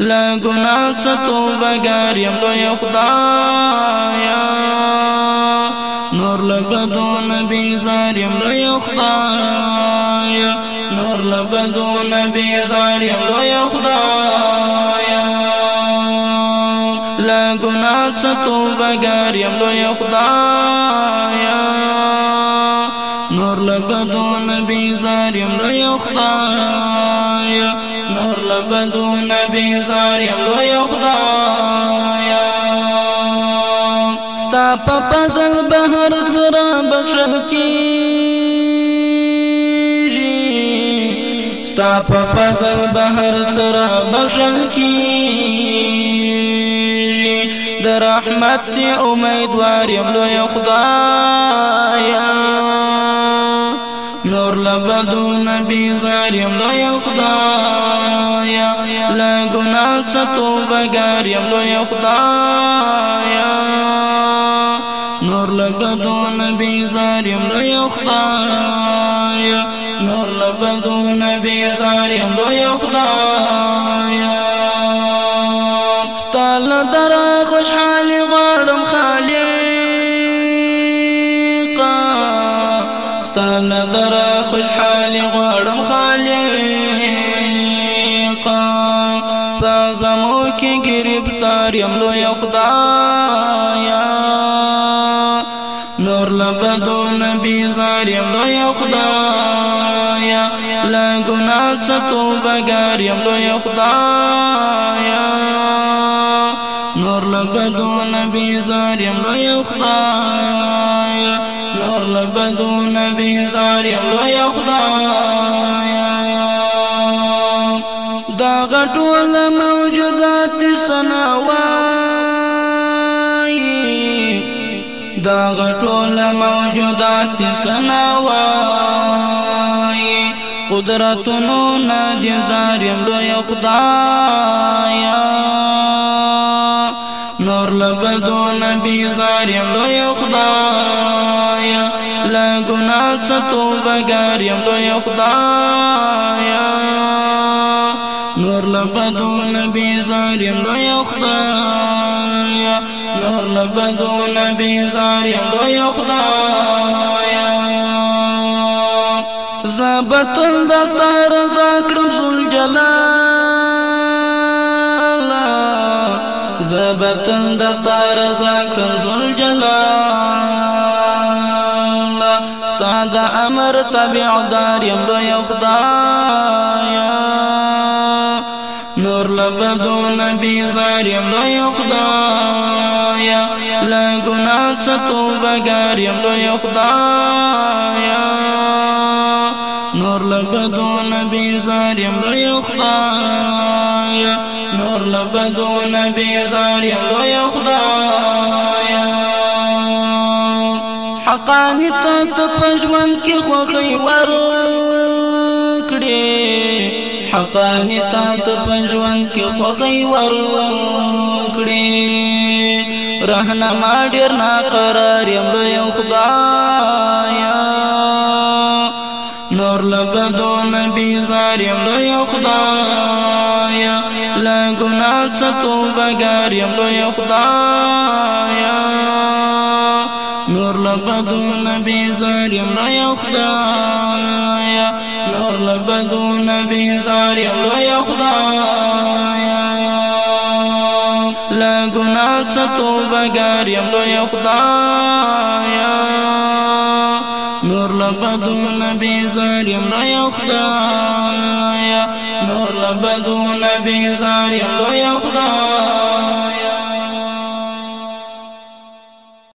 لا گناه توبه ګار یم لوی خدایا نور لبدو نبی زار یم لوی خدایا نور لبدو نبی زار یم لوی خدایا. لا گناه توبه ګار یم لوی خدایا نور لبدو نبی زار یم لوی خدایا نور لبدو نبی زار یم لوی خدایا ستا په فضل بهر سره بخښل کیږي ستا په فضل بهر سره بخښل کیږي د رحمت دی امیدوار یم لوی خدایا لبدو نبی زاریم لوی خدایا. لا گناه ستوبه ګاریم لوی خدایا. نور لبدو نبی زاریم لوی خدایا. نور لبدو نبی زاریم لوی خدایا. ستال درا خوشحالي غواړم خالقا پاغمو کې گرفتار یم لوی خدایا نور لبدو نبی زاریم لوی خدایا لا گناه ستوبه ګاریم لوی خدایا نور لبدو نبی زاریم لوی خدایا نور لبدو نبی زاریم لوی خدایا دا غټول موجودات سنوای دا غټول موجودات سنوای قدرتونو نادي زاریم لوی خدایا نور لبدو نبی زاریم لوی خدایا لا گناه ستوبه ګاریم لوی خدایا نور لبدو نبی زاریم لوی خدایا نور لبدو نبی زاریم لوی خدایا زبطل دستار زاکرم زل جلال دستار زاکرم زل جلال ستاد أمر تبع دار یم لوی خدایا نور لبدو نبی زاریم لوی خدایا لا گناه ستوبه ګاریم لوی خدایا نور لبدو نبی زاریم لوی خدایا نور لبدو نبی زاریم لوی خدایا حقانی ته پښمن کې خوخي ورکړي حقانی تا ته پنځوان کې خوخي ورکړي رهنما ډیر نا قرار یم لوی نور لبدو نبی زاریم لوی خدایا لا گناه ستوبه ګاریم لوی خدایا نور لبدو نبی زاریم لوی خدایا نور لبدو نبی زاریم لوی خدایا لا گناه ستوبه ګاریم لوی خدایا نبی زاریم لوی خدایا نور لبدو نبی زاریم لوی